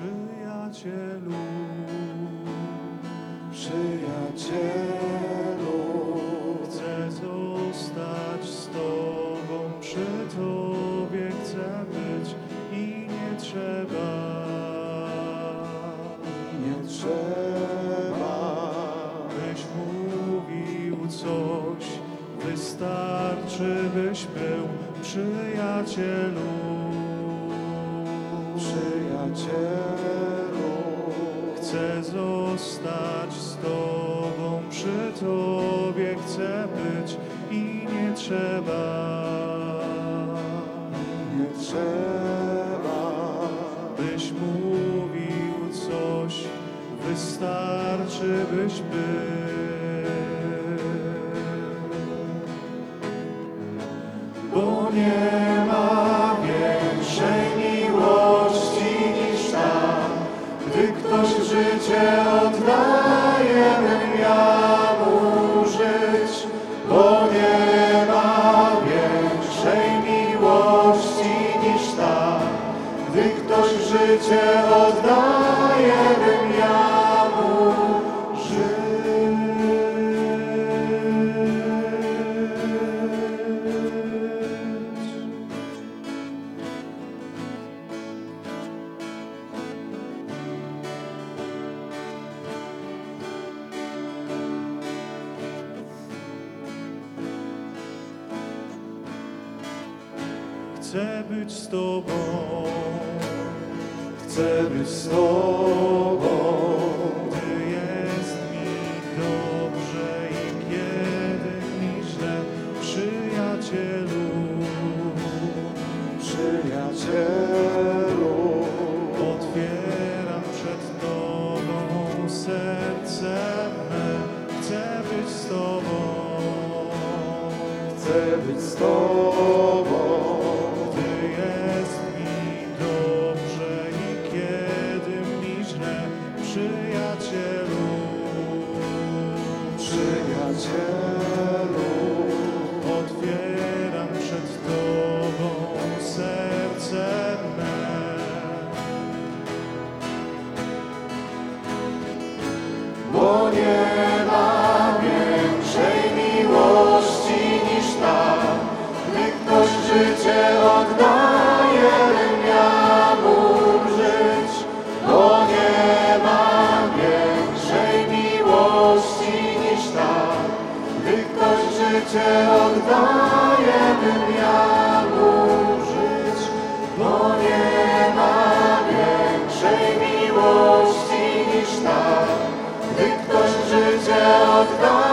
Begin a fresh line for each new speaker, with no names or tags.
przyjacielu.
Przyjacielu,
Chcę zostać z Tobą, przy Tobie chcę być i nie trzeba.
nie trzeba,
Byś mówił coś, wystarczy byś był przyjacielu.
Przyjacielu,
Chcę zostać z Tobą, przy Tobie chcę być i nie trzeba.
nie trzeba,
Byś mówił coś, wystarczy byś był. Bo nie życie oddaje, bym ja mu żyć. Bo nie ma większej miłości niż ta, gdy ktoś życie oddaje, Chcę być z Tobą, chcę być z Tobą, gdy jest mi dobrze i kiedy mi źle, przyjacielu.
przyjacielu,
Otwieram przed Tobą serce me, chcę być z Tobą.
chcę być z Tobą,
przyjacielu, Otwieram of God.